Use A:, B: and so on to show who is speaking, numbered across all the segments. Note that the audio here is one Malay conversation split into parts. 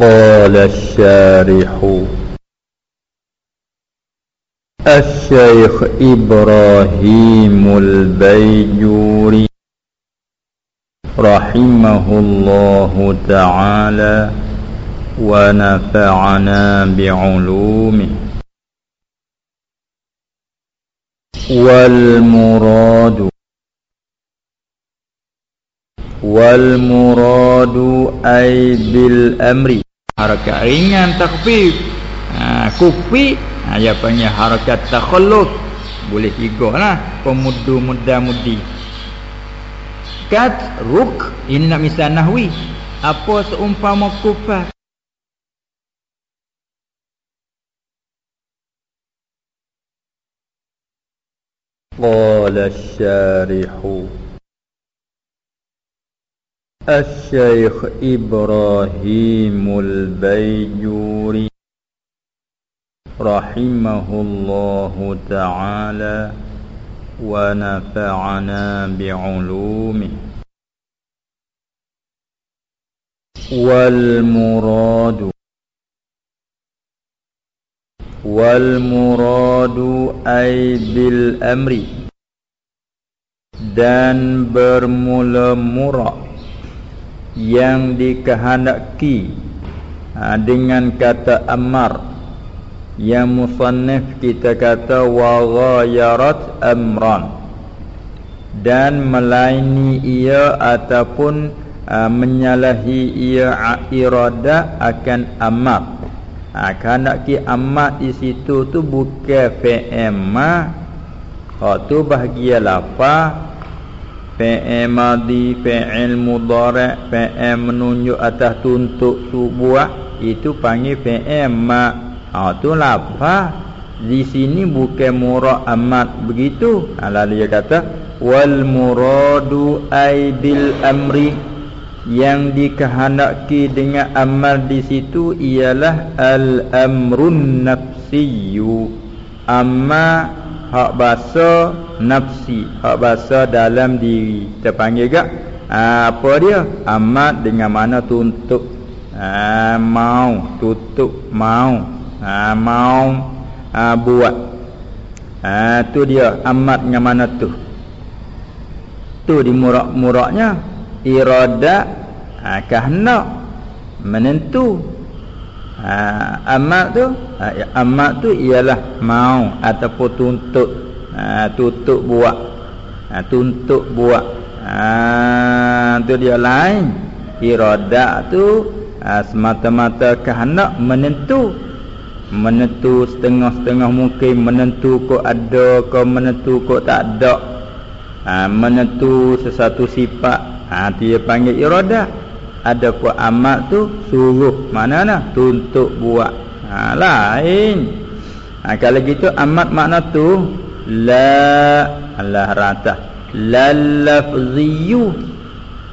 A: قال الشارح. الشيخ إبراهيم البيجوري رحمه الله تعالى ونفعنا بعلومه. والمراد والمراد أي بالأمر؟ حركة ringan takfif ha, kufi ha, dia panggil harakat takhallus boleh tiga lah pemudu muda mudi kat ruk ini nak misal nahwi apa seumpama kufar قال الشارح الشيخ إبراهيم البيجوري رحمه الله تعالى ونفعنا بعلومه والمراد والمراد أي بالأمر dan bermula mura yang dikehendaki ha, dengan kata amar yang musannif kita kata wa ghayarat amran. Dan melaini ia ataupun uh, menyalahi ia irada akan amat ha, kerana ki amat di situ tu bukan fi'il ma ha tu bahagia lafaz fi'il madi fi'il mudhari' fi'il menunjuk atas tuntut tu buat itu panggil fi'il ma Ha tu lafaz di sini bukan murad amat begitu. Lalu dia kata wal muradu ay bil amri. Yang dikehendaki dengan amal di situ ialah al amrun nafsiyyu amma hak bahasa nafsi hak bahasa dalam diri. Kita panggil gak? Ha, apa dia? Amat dengan mana tuntut. Ha, mau tutup mau. Ha, mau buat. Tu dia amat dengan mana tu? Tu di murak-muraknya irada ha, kahna menentu ha, amat tu ha, ya, amat tu ialah mau ataupun tuntut. Ha, tutup buat ha, tuntut buat ha, tu dia lain. Irada tu ha, semata-mata kehendak menentu. Menentu setengah-setengah mungkin menentu kok ada kok menentu kok tak ada. Ha, menentu sesuatu sifat. Ha, dia panggil irada ada pun amat tu suruh. Mana nak tuntut buat. Ha, lain. Ha, kalau gitu amat makna tu la Allah rata la lafziyu.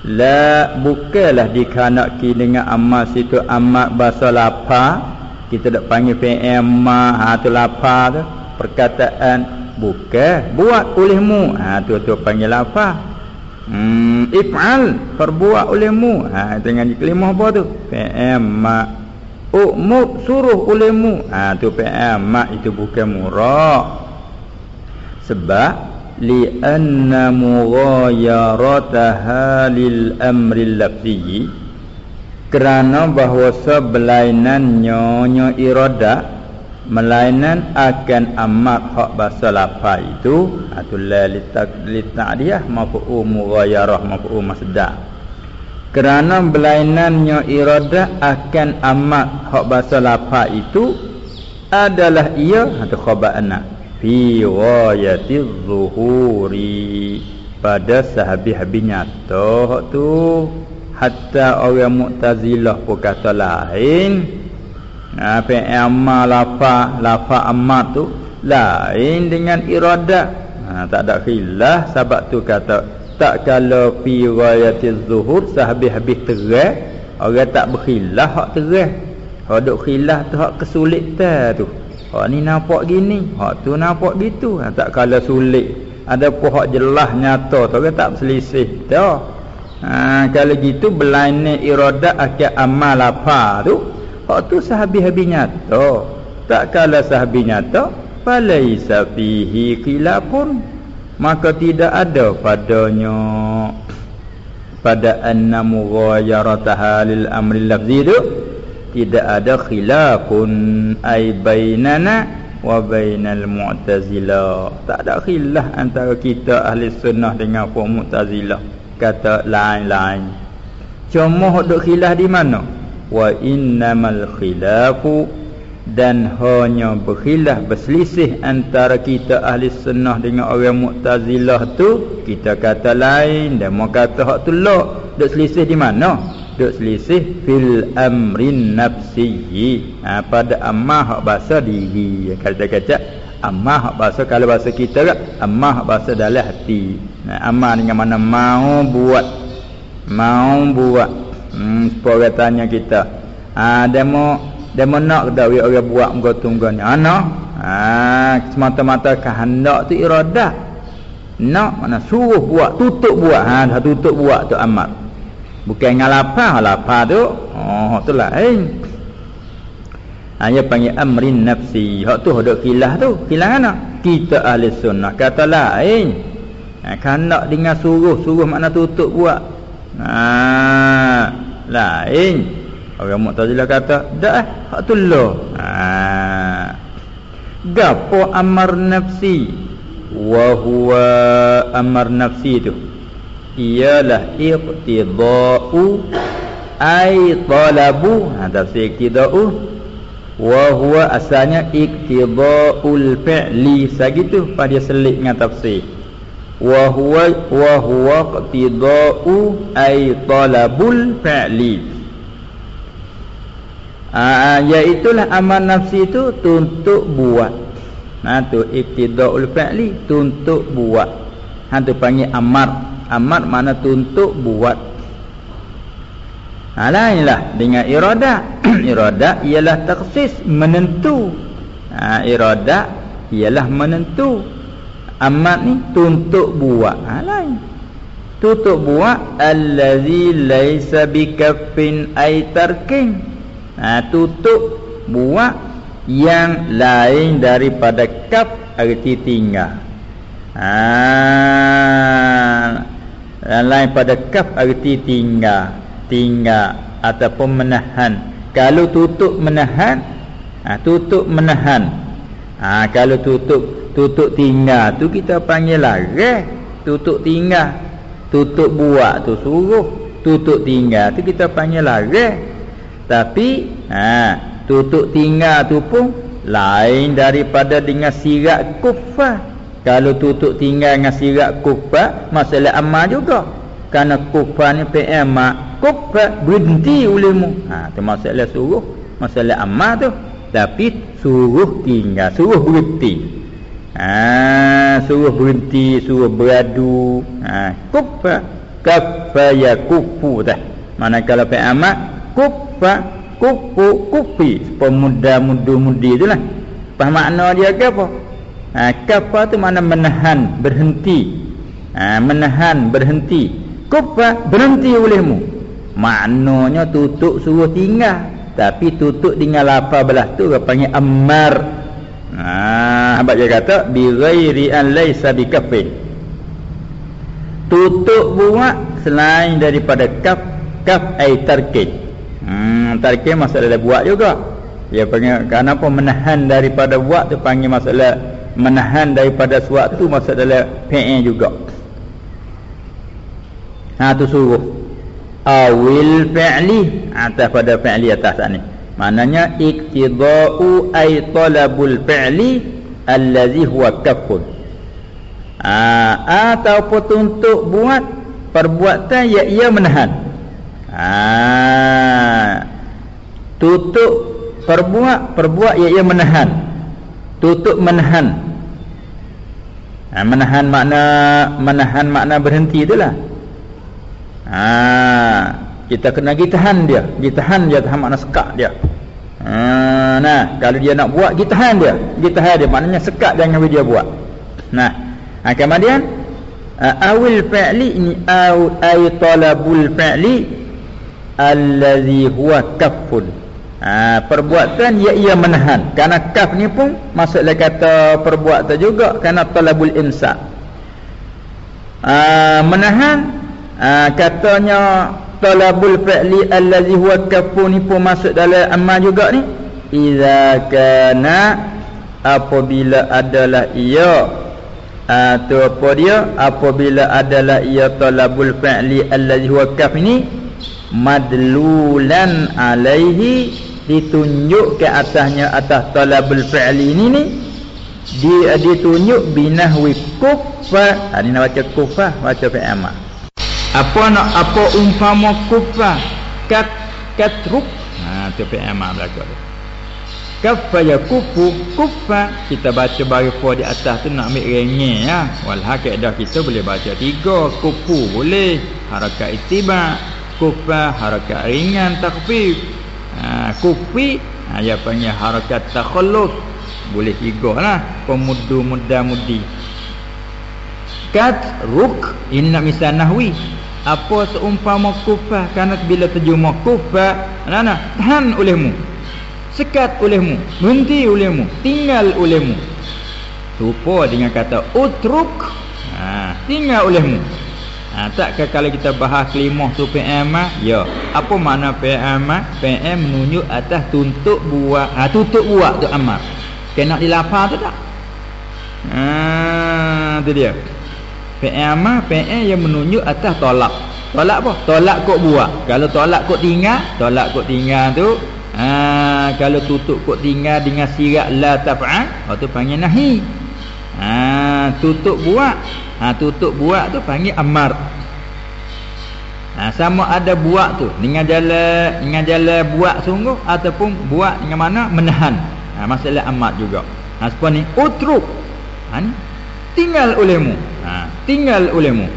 A: La bukanlah dikanaki dengan amat situ. Amat bahasa lapar. Kita dak panggil ma ha tu lafaz tu. Perkataan bukan. Buat olehmu. Ha tu tu panggil lafaz hmm if'al perbuat olehmu. Ha dengan kelima apa tu? Fi'il ma umur suruh olehmu. Ha tu fi'il ma itu bukan murah sebab li anna mughayarataha lil amri lafzi kerana bahawa sebelainan nyonya irada melainan akan amat hak bahasa lafaz itu. Atulah lita'diyah mafu'u mughayarah mafu'u masdar. Kerana nyo irada akan amat hak bahasa lafaz itu adalah ia atau khabar anak fi ghayati zuhuri pada sahabi-habi nyata tu. Hatta orang mu'tazilah pun kata lain apa amma lafa lafa amma tu lain dengan irada. Ha, tak ada khilaf sebab tu kata tak kalau fi ghayatiz zuhur sehabis-habis terang orang tak berkhilaf hak terang hak duk khilaf tu hak kesulitan tu. Hak ni nampak gini hak tu nampak gitu. Ha, tak kalau sulit. Ada pun hak jelas nyata tu orang tak berselisih dah Ha, kalau gitu belainan iradat akan amal apa tu? Hak tu sahabi-habi nyata. Tak kala sahabi nyata, falaisa fihi khilafun. Maka tidak ada padanya. Pada anna mughayarataha lil amri lafzi tu tidak ada khilafun. Ay bainana wa bainal mu'tazilah tak ada khilaf antara kita ahli sunnah dengan kaum mu'tazilah kata lain-lain. Cuma duk khilaf di mana wa innamal khilafu dan hanya berkhilaf berselisih antara kita ahli sunnah dengan orang mu'tazilah tu kita kata lain dan mau kata hak tu lah duk selisih di mana? Duk selisih fil amrin nafsiyyi ha, pada ammah hak bahasa diri kata-kata ammah hak bahasa kalau bahasa kita kan ammah hak bahasa dalam hati. Nah, ammah dengan mana? Mau buat. Mau buat hmm, supaya tanya kita. Ha, dia mau dia menak dah orang buat muka tunggu ni ana ha semata-mata kehendak tu iradah nak mana suruh buat tutup buat. Ha dah tutup buat tu amat. Bukan ngalapa lapar. Tu oh tu lah eh hanya panggil amrin nafsi. Hak tu ada kilah tu. Kilah mana? Kita ahli sunnah. Kata lain. Ha, kehendak dengan suruh suruh makna tutup buat. Ha lain Orang Mu'tazilah kata, dah hak tu lah. Ha. Gapo amar nafsi? Wa huwa amar nafsi tu. Ialah iqtida'u ay talabu. Ha, tafsir iqtida'u. Wa huwa asalnya iqtida'ul fi'li. Segitu pada selik dengan tafsir. Wa huwa wa huwa iqtida'u ay talabul fi'li. Ah, iaitulah amal nafsi itu tuntut buat. Nah tu ibtidaul fi'li tuntut buat. Ha tu panggil amar. Amar mana tuntut buat. Ha lainlah dengan irada. irada ialah taksis menentu. Ha irada ialah menentu. Amar ni tuntut buat. Ha lain. Tutup buat allazi laisa bikaffin ay tarkin ha, tutup buat yang lain daripada kaf arti tinggal ha, yang lain pada kaf arti tinggal tinggal ataupun menahan kalau tutup menahan ha, tutup menahan ha, kalau tutup tutup tinggal tu kita panggil larang tutup tinggal tutup buat tu suruh tutup tinggal tu kita panggil larang tapi ha, tutup tinggal tu pun lain daripada dengan sirat kufah. Kalau tutup tinggal dengan sirat kufah, masalah amal juga. Karena kufah ni PM kufah berhenti olehmu. Ha, tu masalah suruh, masalah amal tu. Tapi suruh tinggal, suruh berhenti. Ha, suruh berhenti, suruh beradu. Ha, kufah, kufah ya kufu dah. Manakala PM kufa kufu kufi pemuda muda mudi itulah apa makna dia ke apa? Ha, kafa tu mana menahan berhenti. Ha, menahan berhenti. Kufa berhenti olehmu. Maknanya tutup suruh tinggal. Tapi tutup dengan lapar belah tu dia panggil ammar ha, abad dia kata bi ghairi an laysa bi kafin tutup buat selain daripada kaf kaf ay tarkid Hmm, tarikh masalah buat juga. Dia panggil kenapa menahan daripada buat tu panggil masalah menahan daripada suatu masalah PN juga. Ha tu suruh. Awil fi'li atas pada fi'li atas ni. Maknanya iktidau ay talabul fi'li allazi huwa kafun. Ha, ataupun untuk buat perbuatan yang ia menahan. Ha. Tutup perbuat perbuat ia, ia menahan. Tutup menahan. Ha, menahan makna menahan makna berhenti itulah. Ha, kita kena gitahan dia. Gitahan dia tahan makna sekat dia. Ha, nah, kalau dia nak buat gitahan dia. Gitahan dia maknanya sekat jangan dia buat. Nah, ha, kemudian awil fi'li ini aw ay talabul fi'li allazi huwa kaffun ha, perbuatan ia ia menahan kerana kaf ni pun maksudnya kata perbuatan juga kerana talabul imsak ha, menahan ha, katanya talabul fi'li allazi huwa kaffun ni pun masuk dalam amal juga ni. Idza kana apabila adalah ia atau apa dia? Apabila adalah ia talabul fi'li allazi huwa kaf ni madlulan alaihi ditunjuk ke atasnya atas talabul fi'li ini ni dia ditunjuk binahwi kufa ha, ni nak baca kufa baca fi'ama apa nak apa umpama kufa? Kat katruk. Ha tu fi'ama belaka tu. Kafa ya kufu kufa. Kita baca bagi fa di atas tu nak ambil rengeh ya. Walha kaedah kita boleh baca tiga. Kufu boleh harakat itiba kufa harakat ringan takfif ha, kufi ha, dia panggil harakat takhallus boleh tiga lah pemudu muda mudi. Kat ruk ini nak misal nahwi apa seumpama kufa kerana bila terjemah kufa mana tahan olehmu sekat olehmu berhenti olehmu tinggal olehmu rupa dengan kata utruk ha, tinggal olehmu Ha, tak ke kalau kita bahas kelimah tu PM ya. Apa makna PM? PM menunjuk atas tuntut buat. Ha tuntut buat tu amal. Kena dilafal tu tak? Ha tu dia. PM PM yang menunjuk atas tolak. Tolak apa? Tolak kok buat. Kalau tolak kok tinggal, tolak kok tinggal tu. Ha kalau tutup kok tinggal dengan sirat la taf'al, ha tu panggil nahi. Ha tutup buat. Ha, tutup buat tu panggil amar ha, sama ada buat tu. Dengan jalan dengan jalan buat sungguh ataupun buat dengan mana? Menahan. Ha, masalah amar juga. Ha, seperti ni. Utruk. Ha, ni tinggal olehmu. Ha, tinggal olehmu.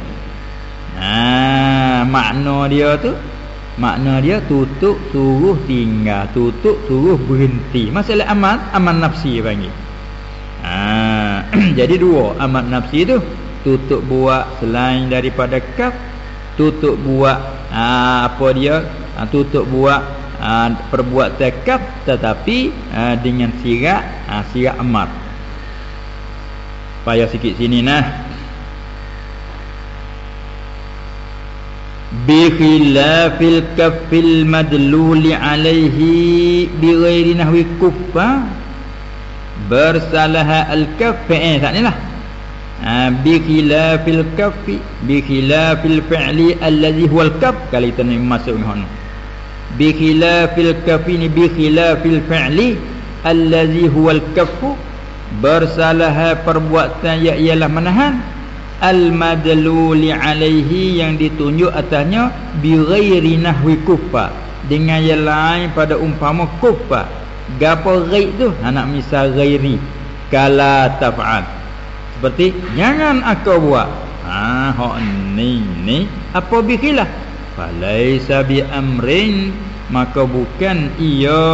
A: Ha, makna dia tu? Makna dia tutup suruh tinggal tutup suruh berhenti. Masalah amal amal nafsi panggil. Ha, jadi dua. Amal nafsi tu tutup buat selain daripada kaf tutup buat aa, apa dia? Aa, tutup buat aa, perbuatan kaf tetapi aa, dengan sirat aa, sirat amar payah sikit sini nah. Bi khilafil kafil madluli alaihi bi ghairi nahwi kuffa. Bersalah al kaf eh tak ni lah. Ha, bi khilafil kaffi bi khilafil fi'li allazi huwal kaf kali kita ni masuk ni hono bi khilafil kaffi ni bi khilafil fi'li allazi huwal kaffu bersalah perbuatan ya ialah menahan al madluli alaihi yang ditunjuk atasnya bi ghairi nahwi kuffa dengan yang lain pada umpama kuffa gapo ghaib tu? Anak misal ghairi. Kala taf'al. Seperti jangan aku buat. Ha hok ni ni. Apa bikilah? Falaisa bi amrin. Maka bukan ia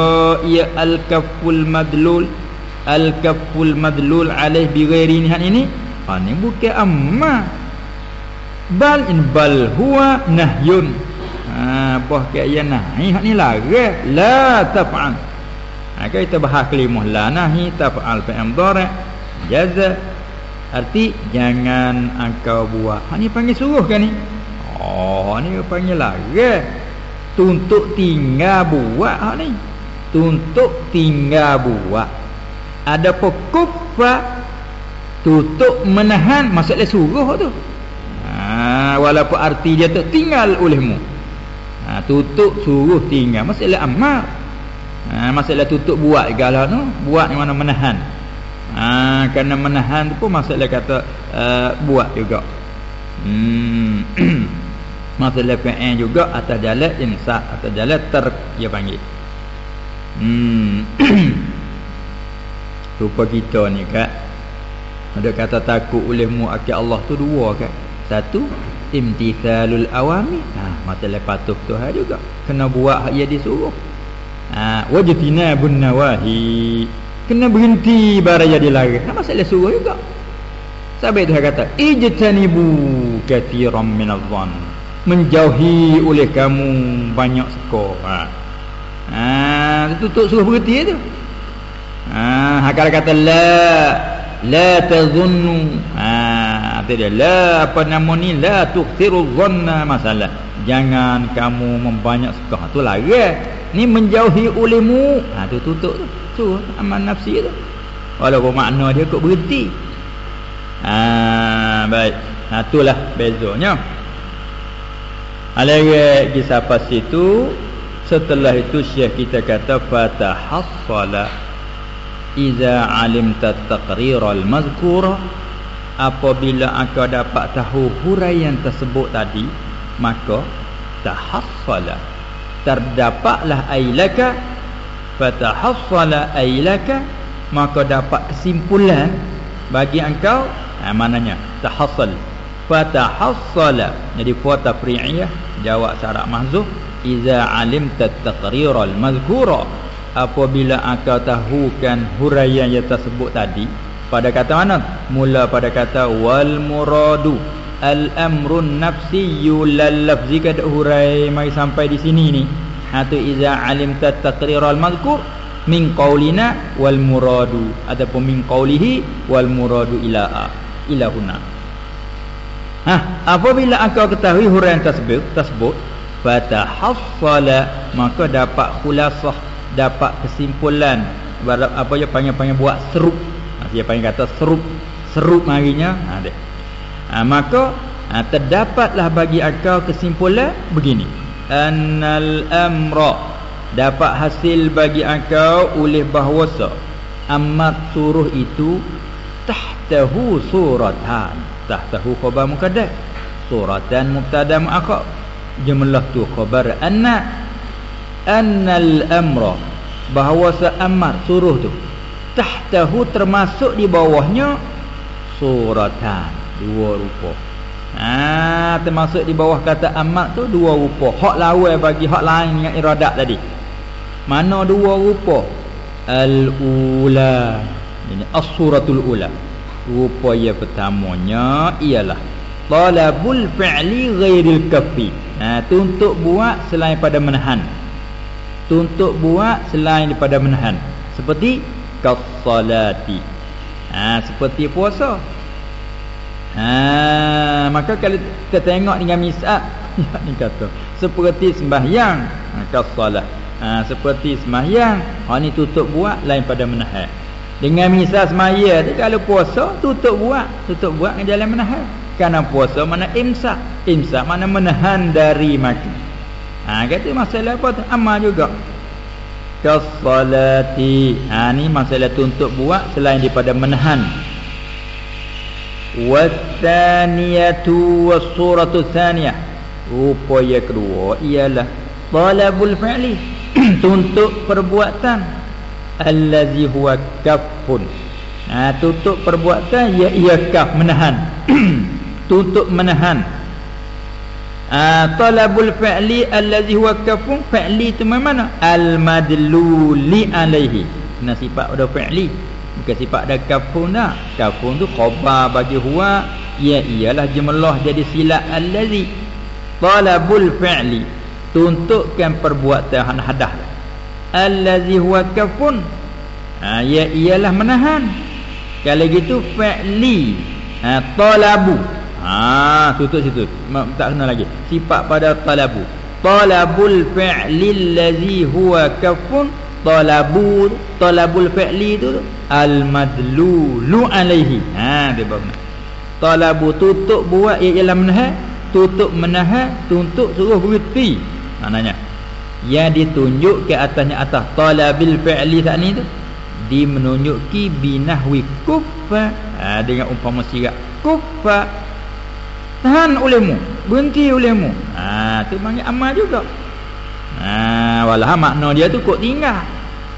A: ia al kaful madlul al kaful madlul alaih bi ghairi ni ini ha ni bukan amma bal in bal huwa nahyun ha bah ke ia nahi hak ni larang la taf'al ha kita bahas kelimah la nahi taf'al fa'am dhara jaza Arti jangan engkau buat. Ha ni panggil suruh kan ni? Oh ni panggil larang. Tuntut tinggal buat ha ni. Tuntut tinggal buat. Ada pekufa tutup menahan maksudnya suruh tu. Ha walaupun arti dia tu tinggal olehmu. Ha tutup suruh tinggal maksudnya amal. Ha masalah tutup buat galah tu, buat yang mana menahan ha, Kerana menahan tu pun masalah kata uh, Buat juga hmm. Masalah PN juga Atas jalan insak Atas jalan ter Dia panggil hmm. Rupa kita ni kak Ada kata takut oleh mu'akil Allah tu dua kak Satu Imtithalul awami ha, Masalah patuh Tuhan juga Kena buat ia disuruh ha, Wajitina bun nawahi kena berhenti baraya lari tak masalah suruh juga Sampai Tuhan kata, "Ijtanibu katiran min adh-dhann." Menjauhi oleh kamu banyak sekor. Ha. Ha, tutup suruh berhenti tu. Ha, kalau kata la la tadhunnu. Ha, tu dia. La apa nama ni? La tukthiru dhanna masalah. Jangan kamu membanyak sekor. Tu lagi. Ni menjauhi olehmu. Ha, tu tutup tu. Tu aman nafsi tu. Walaupun makna dia kok berhenti. Ha, baik. Ha, itulah bezanya. Alayhi kisah pas itu setelah itu syekh kita kata fatahassala iza alimta taqrir al-mazkura apabila engkau dapat tahu huraian tersebut tadi maka tahassala. Terdapatlah ailaka fatahassala ailaka maka dapat kesimpulan bagi engkau ha, Mananya Tahassal. Fatahassala Jadi fa tafri'iyah Jawab syarat mahzuh Iza alim taqrir al-mazkura Apabila engkau tahukan huraian yang tersebut tadi Pada kata mana? Mula pada kata Wal muradu Al-amrun nafsiyu lal-lafzi Kata hurai Mari sampai di sini ni. Itu iza alim taqrir al-mazkur min qaulina wal muradu. Ataupun min qaulihi wal muradu ila a ila huna. Ha apabila engkau ketahui huraian tersebut tersebut fatahassala maka dapat khulasah dapat kesimpulan. Apa dia panggil panggil buat serup. Ha, dia panggil kata serup. Serup marinya ha dia. Ha, maka ha, terdapatlah bagi engkau kesimpulan begini. Annal amra. Dapat hasil bagi engkau oleh bahwasa. Amat suruh itu tahtahu suratan. Tahtahu khabar muqaddam suratan mubtada muakhar jumlah tu khabar anna annal amra bahwasa amar suruh tu tahtahu termasuk di bawahnya suratan dua rupa. Ah ha, termasuk di bawah kata amat tu dua rupa. Hak lawan bagi hak lain dengan iradat tadi. Mana dua rupa? Al-ula ini as-suratul ula. Rupa yang pertamanya ialah talabul fi'li ghairil kafi ha tu untuk buat selain pada menahan tu untuk buat selain daripada menahan. Seperti qassalati ha seperti puasa. Ha maka kalau kita tengok dengan misal ni kata seperti sembahyang ha, qassalah ha, seperti semayang ha ni tutup buat lain pada menahan. Dengan misal semaya tu kalau puasa tutup buat. Tutup buat dengan jalan menahan. Kerana puasa mana imsak. Imsak mana menahan dari makan ha kata masalah apa? Tu amal juga. Kasalati ha ni masalah tutup buat selain daripada menahan. Wataniyatu wasuratu thaniyah rupa yang kedua ialah talabul fi'li. Tuntut perbuatan. Allazi huwa kafun ha tutup perbuatan ya ia kaf menahan. Tutup menahan ha talabul fi'li allazi huwa kafun fi'li tu mana? Al madluli alaihi. Nah sifat ada fi'li. Bukan sifat ada kafun dah. Kafun tu khabar bagi huwa. Ya ialah jumlah jadi sila allazi. Talabul fi'li. Tuntukkan perbuatan hadah. Allazi huwa kafun. Ha, ya ialah menahan. Kalau gitu fa'li ha, talabu ha tutup situ. Tak kena lagi. Sifat pada talabu. Talabul fa'li allazi huwa kafun talabu talabul fa'li tu al madlulu alaihi. Ha dia bawa talabu tutup buat ia ialah menahan tutup menahan tutup suruh berhenti. Maknanya yang ditunjuk ke atasnya atas talabil fi'li saat ni tu. Di menunjuki binahwi kuffa. Ha, dengan umpama sirat kuffa tahan olehmu berhenti olehmu ha tu panggil amal juga ha walah makna dia tu kok tinggal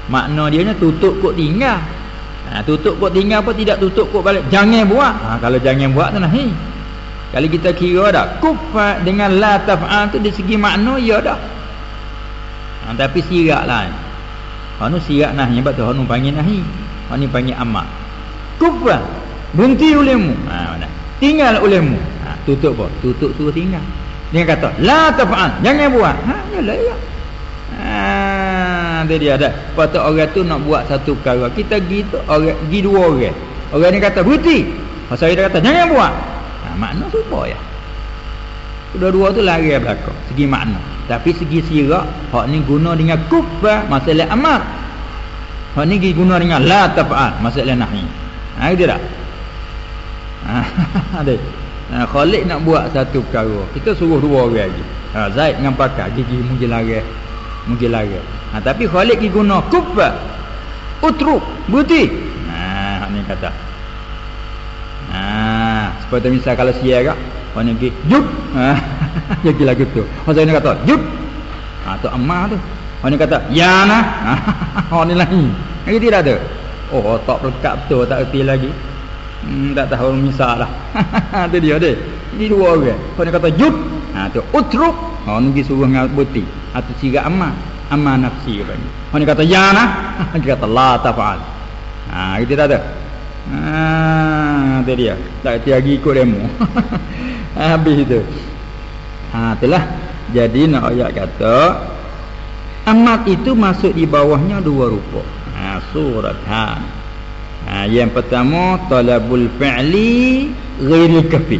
A: makna dia ni tutup kok tinggal ha tutup kok tinggal apa tidak tutup kok balik jangan buat ha kalau jangan buat tu nahi kalau kita kira dah kufa dengan la taf'al tu dari segi makna ya dah. Ha, tapi sirak lah. Ha nu sirak nahi sebab tu ha nu panggil nahi. Ha ni panggil amak. Kufa. Berhenti olehmu. Ha mana? Tinggal olehmu. Tutup apa? Tutup suruh tinggal. Dia kata, "La taf'al." Jangan buat. Ha ya. Ha dia ada. Patut orang tu nak buat satu perkara. Kita gitu orang gi dua orang. Orang ni kata, "Berhenti." Pasal dia kata, "Jangan buat." Ha makna supaya ya. Dua-dua tu lari belakang Segi makna Tapi segi sirak Hak ni guna dengan kufa Masalah amar Hak ni guna dengan la taf'al Masalah nahi Ha gitu tak Ha ada ha, Khalid nak buat satu perkara. Kita suruh dua orang lagi ha, Zaid dengan pakar. Gigi mungkin lari Mungkin lari ha, Tapi Khalid guna kufa. Utruk. Berhenti Ha ni kata. Ha Seperti misal kalau siar Orang ni pergi Jup! Ha. Jadi lagu tu. Orang ni kata Jup! Ha, Tu ammah tu. Orang ni kata Ya nah. Orang ni lain. Lagi tidak tu Oh tak pelekat betul Tak erti lagi hmm, Tak tahu misal lah Itu dia dia Ini dua orang Orang ni kata Jup ha, tu Utruk ni pergi suruh dengan buti Atau sirat ammah Ammah nafsi Orang ni kata Ya nah Dia kata La tafa'al Ha, gitu tak ada. Ha, tu dia. Tak kerti lagi ikut demo. Habis itu. Ha itulah. Jadi nak ayat kata amat itu masuk di bawahnya dua rupa. Ha surat ha. Ha yang pertama talabul fi'li ghairi kafi.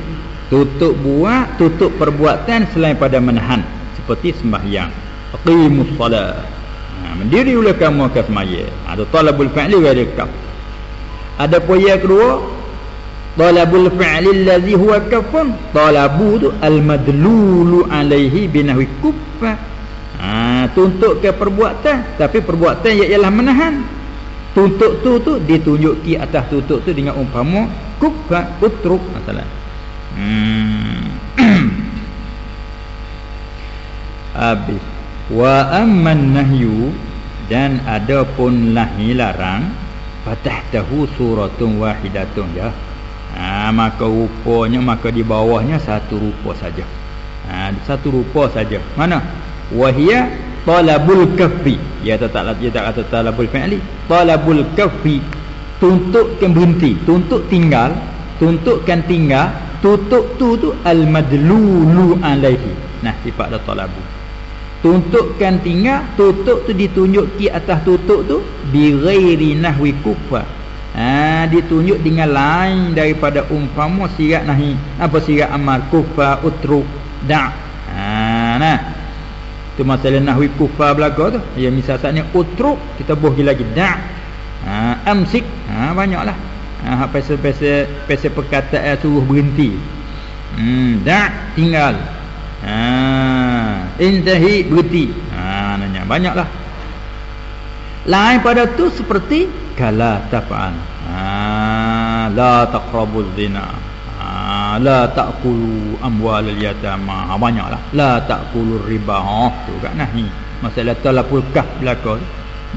A: Tutup buat, tutup perbuatan selain pada menahan seperti sembahyang. Aqimus solat. Ha mendiri oleh kamu ke semaya. Ada talabul fi'li ghairi kafi. Ada poin kedua talabul fi'li allazi huwa kafun talabu tu al madlulu alaihi binahwi kuffa ha tuntut ke perbuatan tapi perbuatan ia ialah menahan tuntut tu tu ditunjuk ki atas tuntut tu dengan umpama kuffa utruk masalah. Hmm. Habis. Wa amman nahyu dan ada pun lahi larang fatahtahu suratun wahidatun ya. Ha, maka rupanya maka di bawahnya satu rupa saja. Ha, satu rupa saja. Mana? Wahia talabul kafi ya tak ya kata talabul fi'li. Talabul kafi tuntukkan berhenti. Tuntut tinggal. Tuntukkan tinggal. Tutup tu tu al madlulu alaihi. Nah sifat talabu tuntukkan tinggal. Tutup tu ditunjuk ki atas tutup tu. Bi ghairi nahwi kufa ha ditunjuk dengan lain daripada umpama sirat nahi. Apa sirat amar kufa utruk da. Ha nah tu masalah nahwi kufa belaka tu ya misal utruk kita buh lagi da ha amsik ha banyaklah ha pasal-pasal pasal perkataan suruh berhenti hmm da tinggal Ha, intahi berhenti. Ha nanya banyaklah. Lain pada tu seperti kala tafan. Ha la taqrabuz zina. La taqulu amwalal yatama. Ha banyaklah. La taqulu riba. Ha tu kat nahi. Masalah talapul kah belaka.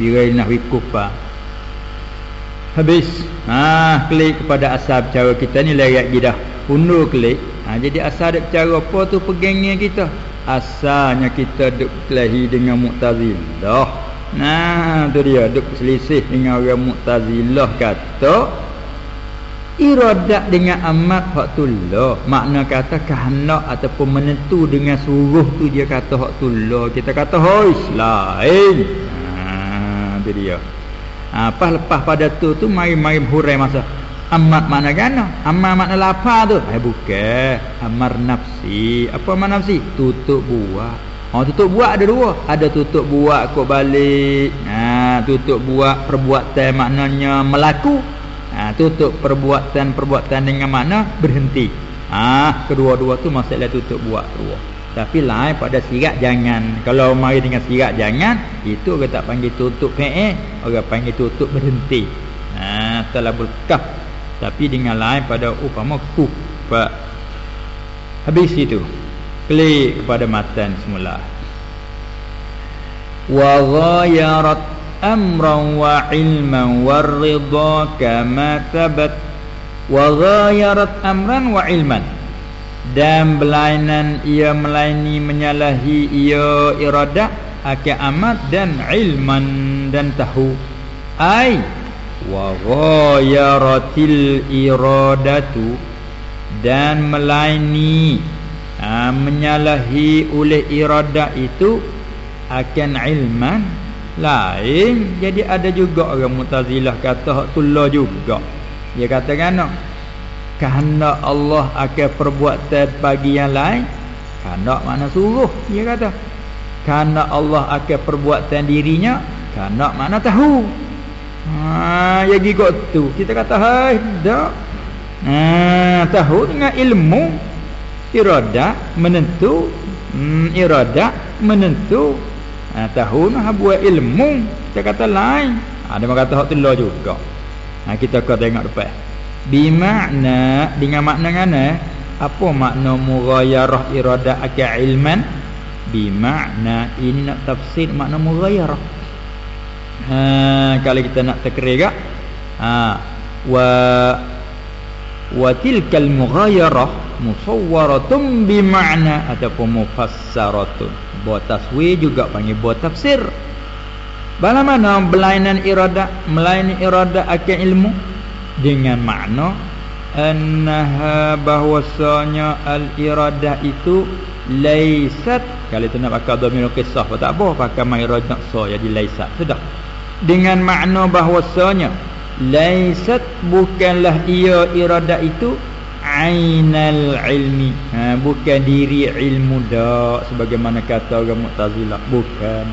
A: Birai nahwi kufa. Habis. Ha klik kepada asal cara kita ni layak gidah. Undur klik ha, Jadi asal ada cara apa tu pegangnya kita Asalnya kita duk kelahi dengan Mu'tazilah Nah tu dia duk selisih dengan orang Mu'tazilah kata Iradat dengan amat hak tullah Makna kata kehendak ataupun menentu dengan suruh tu dia kata hak tullah Kita kata hoi lain Nah tu dia ha, Apa lepas pada tu tu mari-mari hurai masa Amat mana gana? Amat makna lapar tu? Eh bukan. Amar nafsi. Apa amar nafsi? Tutup buat. Oh tutup buat ada dua. Ada tutup buat kok balik. Ha, tutup buat perbuatan maknanya melaku. Ha, tutup perbuatan-perbuatan dengan makna berhenti. Ah, ha, kedua-dua tu masalah tutup buat dua. Tapi lain pada sirat jangan. Kalau mari dengan sirat jangan, itu orang tak panggil tutup fi'il, orang panggil tutup berhenti. Ha, talabul kaf tapi dengan lain pada upama kufa habis itu klik kepada matan semula wa ghayarat amran wa ilman waridha kama tabat wa ghayarat amran wa ilman dan belainan ia melaini menyalahi ia iradah akan amat dan ilman dan tahu. Ai wa ghayaratil iradatu. Dan melaini ha, menyalahi oleh iradah itu akan ilman lain jadi ada juga orang mutazilah kata hak tulah juga dia kata kan kerana Allah akan perbuatan bagi yang lain kerana mana suruh dia kata kerana Allah akan perbuatan dirinya kerana mana tahu Ha ya gigot tu. Kita kata hai dak. Ha tahu dengan ilmu irada menentu hmm, irada menentu ha, tahu nah buat ilmu? Kita kata lain. Ada ha, kata hak telah juga. Ha, kita kau tengok depan. Bimakna dengan makna mana apa makna mughayarah irada akal ilman? Bimakna ini nak tafsir makna mughayarah ha, kalau kita nak terkerik ha. Wa wa tilkal mughayarah musawwaratun bi ma'na ataupun mufassaratun. Buat taswir juga panggil buat tafsir. Bala mana belainan irada melayani irada akan ilmu? Dengan makna annaha bahwasanya al irada itu laisat kalau itu nak pakai dhamir kisah tak apa pakai mai rajak so jadi laisat sudah. Dengan makna bahwasanya laisat bukanlah ia irada itu ainal ilmi. Ha, bukan diri ilmu dak sebagaimana kata orang mu'tazilah. Bukan.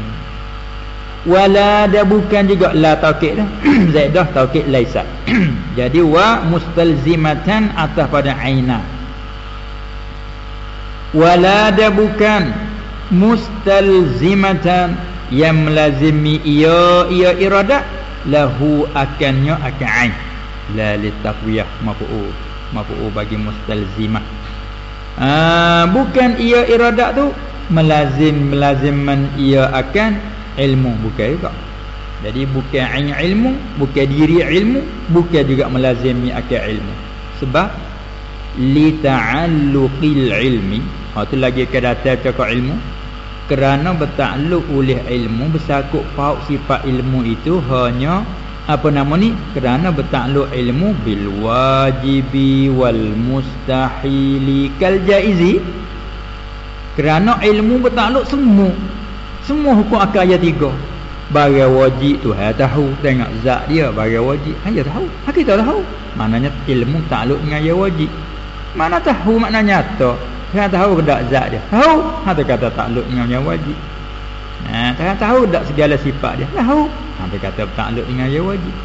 A: Wala ada bukan juga la taukid dah. Zaidah taukid laisat jadi wa mustalzimatan atas pada aina. Wala ada bukan mustalzimatan. Yang melazimi ia ia irada lahu akannya akan ain. La litaqwiyah mafu'u mafu'u bagi mustalzimah. Ah bukan ia irada tu melazim melaziman ia akan ilmu. Bukan juga. Jadi bukan ain ilmu bukan diri ilmu bukan juga melazimi akan ilmu. Sebab li ta'alluqil ilmi ha tu lagi ke datang cakap ilmu. Kerana bertakluk oleh ilmu bersakut paut sifat ilmu itu hanya apa nama ni? Kerana bertakluk ilmu bil wajibi wal mustahili kal jaizi kerana ilmu bertakluk semua. Semua hukum akal ayat tiga. Bagi wajib tu ha tahu. Tengok zat dia bagi wajib. Ha ya tahu. Ha kita tahu. Maknanya ilmu takluk dengan ayat wajib. Mana tahu maknanya nyata? Tuhan tahu ke tak zat dia? Tahu. Ha kata takluk dengan yang wajib. Ha Tuhan tahu tak segala sifat dia? Tahu. Tu kata takluk dengan yang wajib.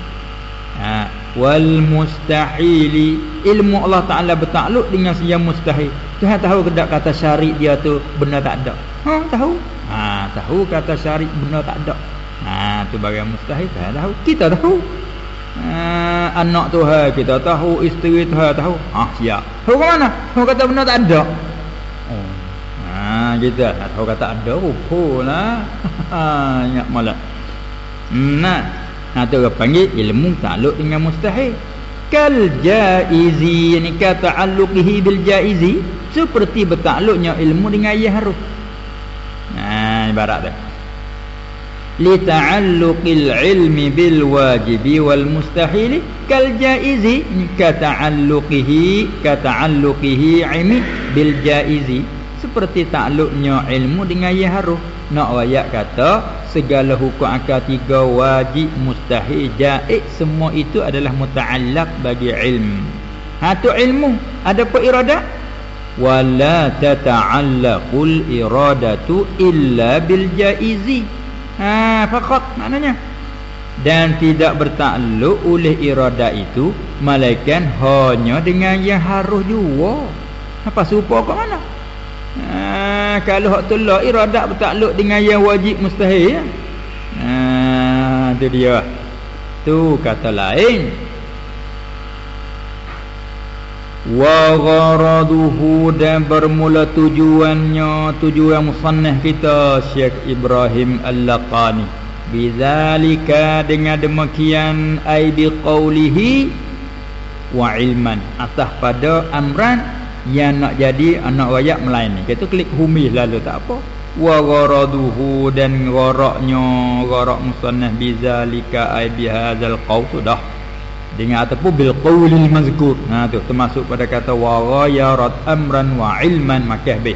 A: Ha wal mustahili ilmu Allah Taala bertakluk dengan yang mustahil. Tuhan tahu ke tak kata syarik dia tu benar tak ada? Ha tahu. Ha tahu kata syarik benar tak ada. Ha tu bagian mustahil Tuhan tahu. Kita tahu. Ha, anak Tuhan kita tahu, isteri Tuhan tahu. Ah siap. Tahu ke mana? Tahu kata benar tak ada. Oh. Ha gitu. Tak tahu kata ada rupalah. Ha ingat malah. Nah. Ha tu orang panggil ilmu takluk dengan mustahil. Kal jaizi ni kata ta'alluqihi bil jaizi seperti bertakluknya ilmu dengan ayah haruf. Nah, ibarat dia. Li ta'alluqil ilmi bil wajibi wal mustahil kal jaizi ka ta'alluqihi ka ta'alluqihi ilmi bil jaizi seperti takluknya ilmu dengan ya haruf nak ayat kata segala hukum akal tiga wajib mustahil jaiz semua itu adalah muta'allaq bagi ilmu ha tu ilmu. Ada apa iradah wala tata'allaqul iradatu illa bil jaizi. Ha faqat maknanya. Dan tidak bertakluk oleh iradah itu malaikat hanya dengan yang harus juga apa serupa kat mana Ha, kalau hak tolak iradat bertakluk dengan yang wajib mustahil ya. Ha, tu dia. Tu kata lain. Wa gharaduhu dan bermula tujuannya tujuan musannah kita Syekh Ibrahim Al-Laqani. Bizalika dengan demikian ai biqaulihi wa ilman atas pada amran yang nak jadi anak rakyat melayani kita klik humi lalu tak apa. Wa dan gharaknya gharak musannah bizalika ay bihadzal qaul sudah dengan ataupun bil qawlil mazkur. Ha tu termasuk pada kata wa ghayarat amran wa ilman. Makah be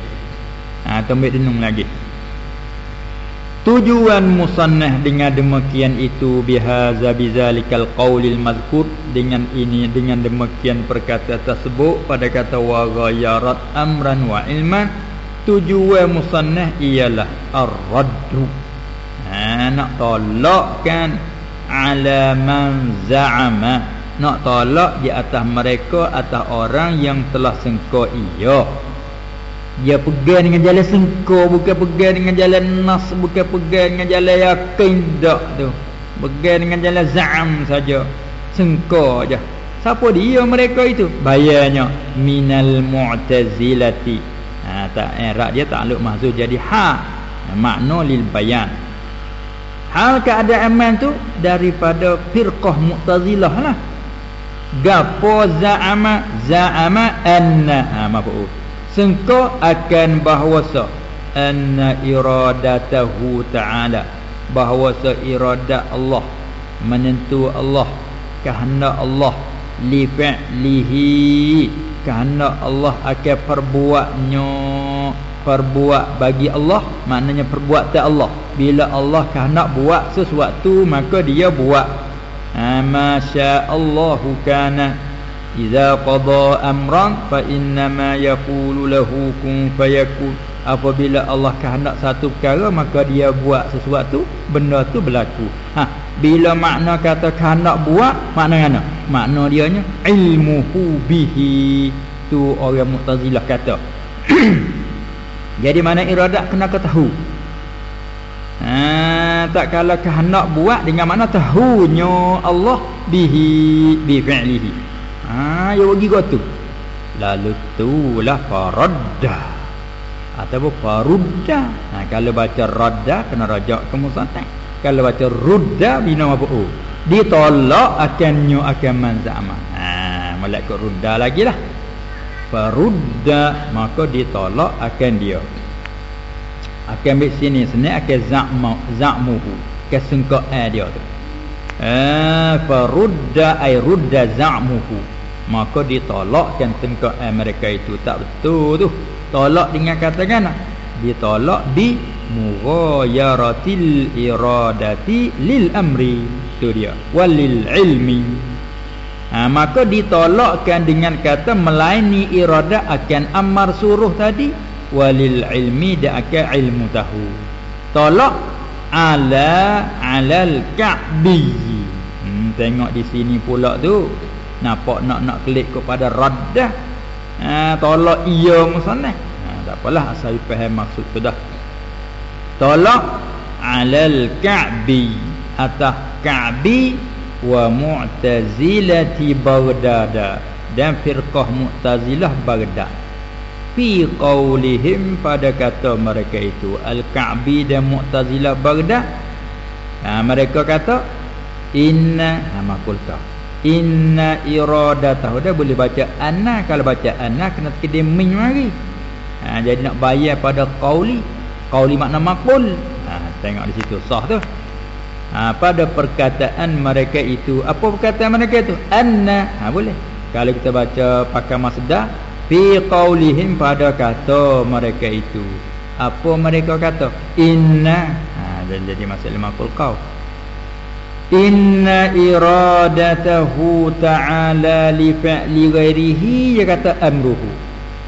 A: ha tambah lagi tujuan musannah dengan demikian itu bihaza bizalikal qawlil mazkur dengan ini dengan demikian perkata tersebut pada kata wa ghayarat amran wa ilman tujuan musannah ialah ar-raddu. Ha nak tolakkan ala man za'ama. Nak tolak di atas mereka atas orang yang telah sengko ia dia pegang dengan jalan sengko bukan pegang dengan jalan nas bukan pegang dengan jalan yakin tak tu. Pegang dengan jalan za'am saja. Sengko aja. Siapa dia mereka itu? Bayarnya minal mu'tazilati. Ha tak eh rak dia takluk maksud jadi ha. Makna lil bayan. Hal keadaan aman tu daripada firqah Mu'tazilah lah. Gapo za'ama za'ama anna. Ha mafu. Sengko akan bahwasa anna iradatahu ta'ala. Bahwasa iradat Allah menentu Allah kehendak Allah li fi'lihi. Kehendak Allah akan perbuatnya. Perbuat bagi Allah maknanya perbuatan Allah. Bila Allah nak buat sesuatu maka dia buat. Ha, masya Allahu kana idza qada amran fa inna ma yaqulu lahu kun fayakun. Apabila Allah kehendak satu perkara maka dia buat sesuatu benda tu berlaku. Ha bila makna kata kehendak buat makna mana? Makna dia nya ilmuhu bihi. Tu orang mu'tazilah kata. Jadi mana iradat kena ketahu. Ha, tak kala kehendak buat dengan mana tahunya Allah bihi bi fi'lihi. Ha, ya bagi kau tu. Lalu tu lah faradda. Ataupun farudda. Ha, kalau baca radda kena rajak ke musantang. Kalau baca rudda bina apa oh. Ditolak akannya akan manzama. Ha, malaikat rudda lagi lah farudda maka ditolak akan dia akan ambil sini sini akan za'mu za'muhu kesengkaan dia tu eh farudda ay rudda za'muhu maka ditolakkan sengkaan mereka itu. Tak betul tu. Tolak dengan kata kan? Ditolak di mughayaratil iradati lil amri. Tu dia. Walil ilmi. Ha, maka ditolakkan dengan kata melaini irada akan amar suruh tadi. Walil ilmi dan akan ilmu tahu. Tolak ala alal ka'bi. Hmm, tengok di sini pula tu nampak nak nak klik kepada raddah ha, tolak iya musanah ha, tak apalah asal faham maksud tu dah. Tolak alal ka'bi atas ka'bi wa mu'tazilati Baghdad dan firqah mu'tazilah Baghdad. Fi qaulihim pada kata mereka itu al-ka'bi dan mu'tazilah Baghdad. Ha, mereka kata inna ha makulta inna iradatahu. Dah boleh baca anna. Kalau baca anna kena kedim min mari ha, jadi nak bayar pada qauli. Qauli makna makul ha, tengok di situ. Sah tu. Ha, pada perkataan mereka itu. Apa perkataan mereka itu? Anna. Ha, boleh. Kalau kita baca pakai masdar fi qaulihim pada kata mereka itu. Apa mereka kata? Inna. Ha, dan jadi masalah makul qaul inna iradatahu ta'ala li fa'li ghairihi dia kata amruhu.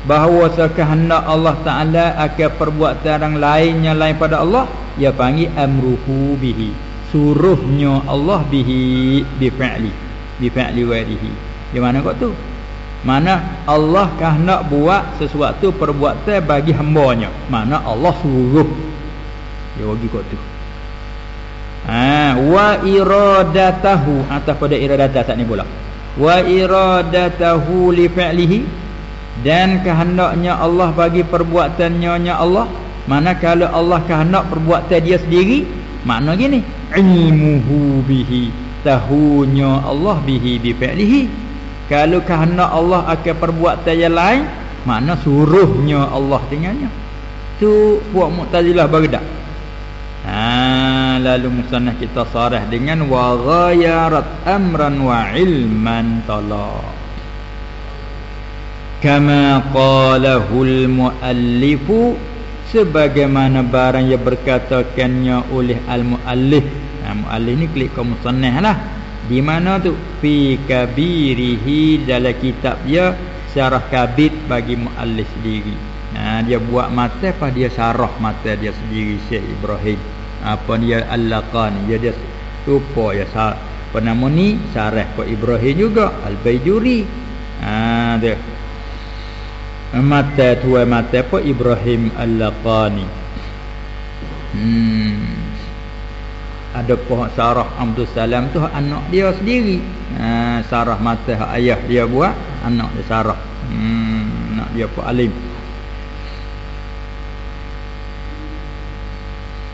A: Bahawa sekehendak Allah Ta'ala akan perbuatan orang lain yang lain pada Allah dia panggil amruhu bihi. Suruhnya Allah bihi bi fi'li bi fi'li wairihi di mana kau tu? Mana Allah kah nak buat sesuatu perbuatan bagi hamba-Nya. Mana Allah suruh. Dia bagi kau tu ha wa iradatahu. Atas pada iradat saat ni pula. Wa iradatahu li fi'lihi. Dan kehendaknya Allah bagi perbuatannya nya Allah. Mana kalau Allah kehendak perbuatan dia sendiri makna gini. Ilmuhu bihi. Tahunya Allah bihi bi fi'lihi. Kalau kehendak Allah akan perbuatan yang lain makna suruhnya Allah dengannya. Tu buat mu'tazilah bagdak ha lalu musannah kita sarah dengan wa ghayarat amran wa ilman talaq. Kama qalahu al muallifu sebagaimana barang yang berkatakannya oleh al muallif ha, muallif ni klik musannah lah. Di mana tu? Fi kabirihi dalam kitab dia syarah kabit bagi muallif sendiri. Ha, dia buat mata apa? Dia syarah mata dia sendiri Syekh Ibrahim apa dia al-laqani dia dia lupa ya sar apa nama ni syarah ke Ibrahim juga al-Baijuri. Ha dia. Mata tua mata apa Ibrahim al-laqani. Hmm. Ada pohon sarah Abdul Salam tu anak dia sendiri. Ha, sarah mata ayah dia buat anak dia sarah. Hmm, anak dia pun alim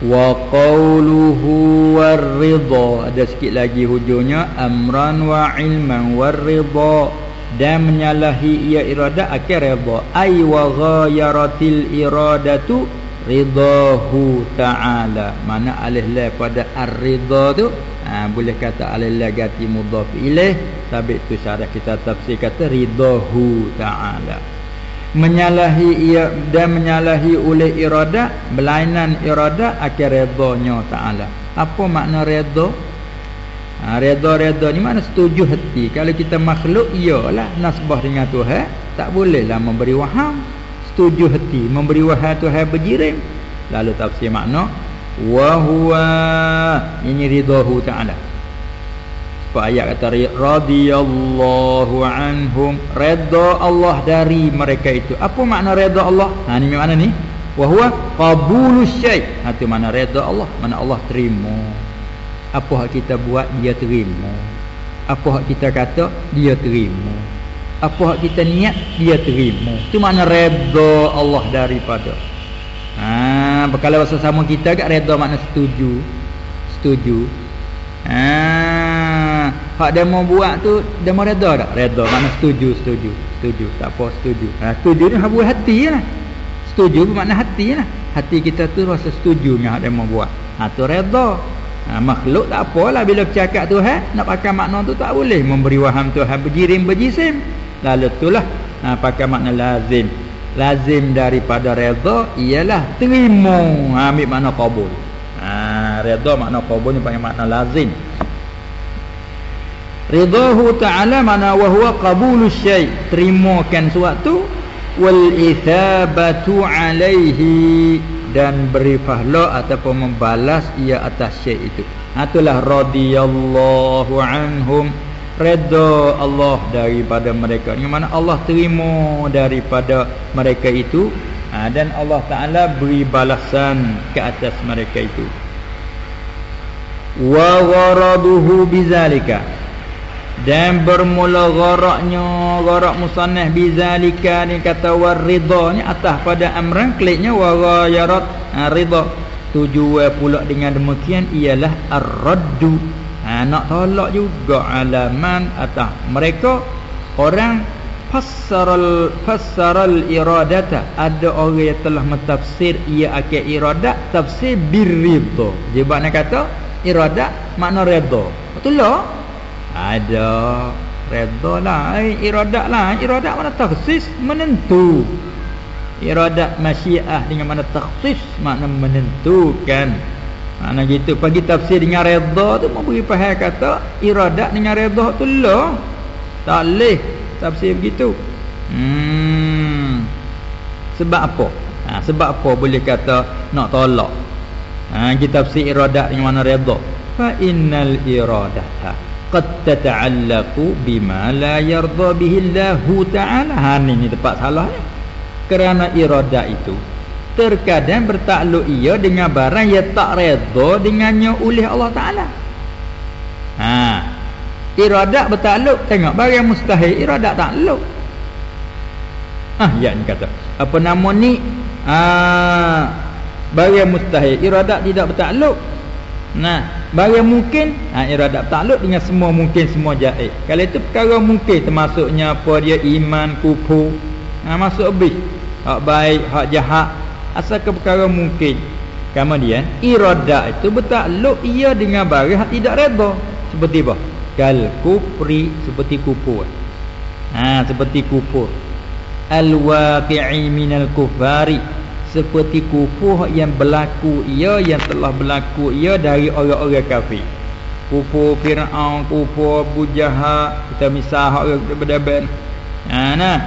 A: wa qawluhu warridha. Ada sikit lagi hujungnya. Amran wa ilman warridha. Dan menyalahi ia irada akhir redha ay wa ghayaratil iradatu ridahu ta'ala. Mana alih la pada ar-ridha tu? Ha, boleh kata alih la ganti mudhaf ilaih sabit tu syarah kita tafsir kata ridahu ta'ala menyalahi ia dan menyalahi oleh irada berlainan irada akhir redanya taala. Apa makna redha? Ha, redha-redha ni mana setuju hati. Kalau kita makhluk iyalah nasbah dengan Tuhan tak bolehlah memberi waham. Setuju hati memberi waham Tuhan berjirim lalu tafsir makna wa huwa ini ridahu taala sebab ayat kata radhiyallahu anhum redha Allah dari mereka itu. Apa makna redha Allah? Ha ni mana ni? Wa huwa qabulus syai. Ha tu mana redha Allah? Mana Allah terima. Apa hak kita buat dia terima. Apa hak kita kata dia terima. Apa hak kita niat dia terima. Tu makna redha Allah daripada. Ha kalau sesama kita kat redha makna setuju. Setuju. Ha, hak mau buat tu mau redha tak? Redha makna setuju, setuju, setuju. Tak apa setuju. Ha, setuju ni hak buat hati lah. Setuju bermakna hati lah. Hati kita tu rasa setuju dengan hak mau buat. Ha tu redha. Ha, makhluk tak apalah bila bercakap tu ha, nak pakai makna tu tak boleh memberi waham tu ha berjirim berjisim. Lalu itulah ha, pakai makna lazim. Lazim daripada redha ialah terima. Ha, ambil makna qabul. Ha, redha makna qabul ni panggil makna lazim. Ridahu ta'ala mana wa huwa qabulu syai. Terimakan suatu wal ithabatu alaihi dan beri pahala ataupun membalas ia atas syai itu. Itulah radhiyallahu anhum redha Allah daripada mereka. Yang mana Allah terima daripada mereka itu ha, dan Allah Taala beri balasan ke atas mereka itu wa gharaduhu bizalika dan bermula gharaknya gharak musannah bizalika ni kata waridha ni atas pada amran kliknya wa ghayarat ha, ridha tujuan pula dengan demikian ialah ar-raddu. Ha, nak tolak juga alaman atas mereka. Orang fassaral fassaral iradata. Ada orang yang telah mentafsir ia akan iradat tafsir birridha. Jebak nak kata iradat makna redha. Betul lah ada. Redha lah. Eh, iradat lah. Iradat mana takhsis menentu. Iradat masyiah dengan mana takhsis makna menentukan. Mana gitu. Pagi tafsir dengan redha tu memberi faham kata iradat dengan redha tu lah tak leh tafsir begitu. Hmm. Sebab apa? Ha, sebab apa boleh kata nak tolak? Ha kita tafsir iradat yang mana redha fa innal iradata qad tata'allaqu bima la yarda bihi Allah ta'ala. Ha ni, ni tempat salahnya kerana iradat itu terkadang bertakluk ia dengan barang yang tak redha dengannya oleh Allah taala. Ha iradat bertakluk. Tengok barang mustahil iradat takluk. Ah ya ni kata. Apa nama ni? Ah barang mustahil iradat tidak bertakluk nah barang mungkin ah iradat bertakluk dengan semua mungkin semua jaiz kalau itu perkara mungkin termasuknya apa dia iman kupu ah masuk habis. Hak baik hak jahat asal ke perkara mungkin. Kemudian iradah itu bertakluk ia dengan barang tidak redha seperti apa? Kal kufri seperti kufur ha seperti kufur al waqi'i minal kufari seperti kufur yang berlaku ia yang telah berlaku ia dari orang-orang kafir kufur Fir'aun, kufur Abu kita misah orang berdebat. Ha nah.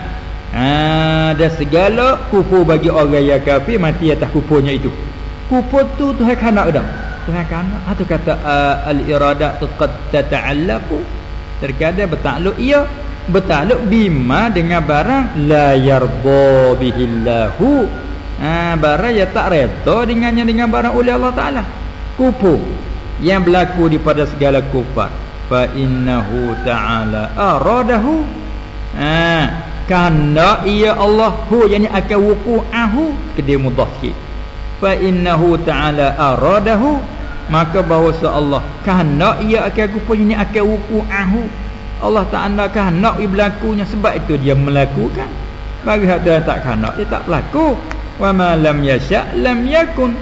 A: Ha dan segala kufur bagi orang yang kafir mati atas kufurnya itu. Kufur tu Tuhan kanak dah. Tuhan kanak atau kata uh, al-iradah qad tata'allaqu terkadang bertakluk ia bertakluk bima dengan barang la yarda bihillahu ha, barang yang tak redha dengannya dengan barang oleh Allah Taala. Kufur yang berlaku di pada segala kufar. Fa innahu ta'ala aradahu. Ha kana ia Allah hu yani akan wuqu'ahu kedai mudah sikit fa innahu ta'ala aradahu. Maka bahawa Allah kana ia akan kufar ini akan wuqu'ahu Allah Ta'ala kana ia berlakunya sebab itu dia melakukan. Bagi hak dia tak kana dia tak berlaku wa ma lam yasha lam yakun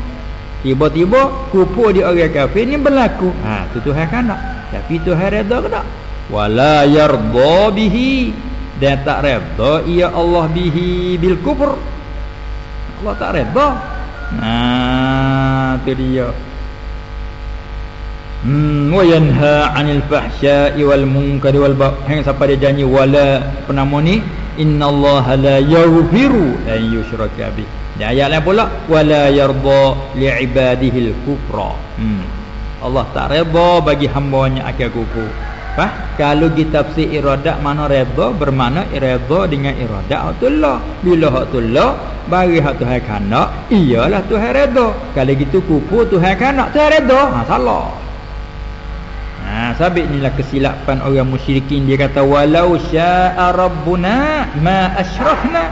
A: Tiba-tiba kufur di orang kafir ni berlaku. Ha, tu Tuhan kan. Tapi Tuhan redha ke tak? Wala yarda bihi. Dan tak redha ia Allah bihi bil kufur. Allah tak redha. Nah, tu dia. Hmm, wa yanha 'anil fahsya'i wal munkari wal baghi. Hang dia janji wala penama ni? Innallaha la yaghfiru an yushraka bihi. Di ayat lain pula wala yarda li'ibadihil kufra. Hmm. Allah tak redha bagi hamba-Nya akan kufur. Fah? Kalau kita tafsir iradah mana redha bermakna redha dengan iradah Allah. Bila hak Allah bagi hak Tuhan kanak, iyalah Tuhan redha. Kalau gitu kufur Tuhan kanak, Tuhan redha. Ha salah. Sabit inilah kesilapan orang musyrikin. Dia kata walau syaa rabbuna ma asyrafna.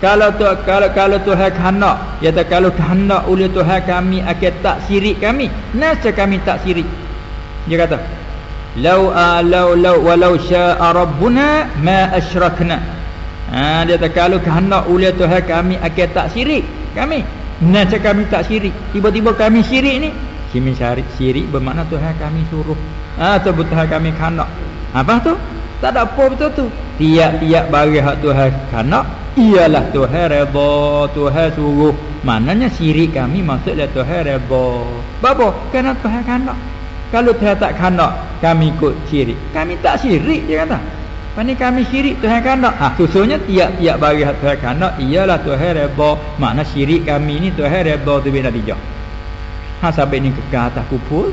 A: Kalau tu kalau kalau Tuhan kehendak ya tak kalau kehendak oleh Tuhan kami akan tak sirik kami. Nasa kami tak sirik. Dia kata lau alau lau walau syaa rabbuna ma asyrakna ha dia kata kalau kehendak oleh Tuhan kami akan tak sirik kami. Nasa kami tak sirik. Tiba-tiba kami sirik ni kami syirik sirik bermakna Tuhan kami suruh. Ha tu Tuhan kami kehendak apa tu? Tak ada apa betul tu. Tiap-tiap bagi hak Tuhan kehendak ialah Tuhan redha Tuhan suruh. Maknanya syirik kami maksudnya Tuhan redha apa kerana Tuhan kanak. Kalau Tuhan tak kanak kami ikut syirik kami tak syirik dia kata. Pani kami syirik Tuhan kanak. Ha susunya tiap-tiap bagi Tuhan kanak ialah Tuhan redha makna syirik kami ni Tuhan redha tu bila dijah ha sampai ni kekal atas kupul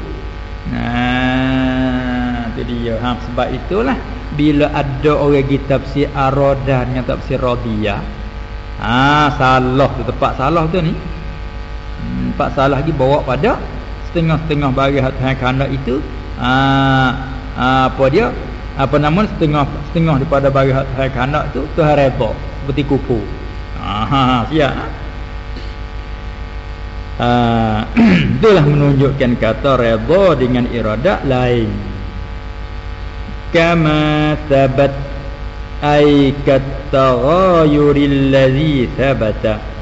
A: nah tu dia. Ha sebab itulah bila ada orang kita tafsir aradah dengan tafsir radiyah ha salah tu tempat salah tu ni. Hmm, tempat salah lagi bawa pada setengah-setengah bagi Tuhan kerana itu. Ha, ha, apa dia? Apa nama setengah setengah daripada bagi Tuhan kerana itu Tuhan redha seperti kupu ha, siap? ha itulah menunjukkan kata redha dengan iradah lain. Kama thabat ay kat taghayuril ladzi thabata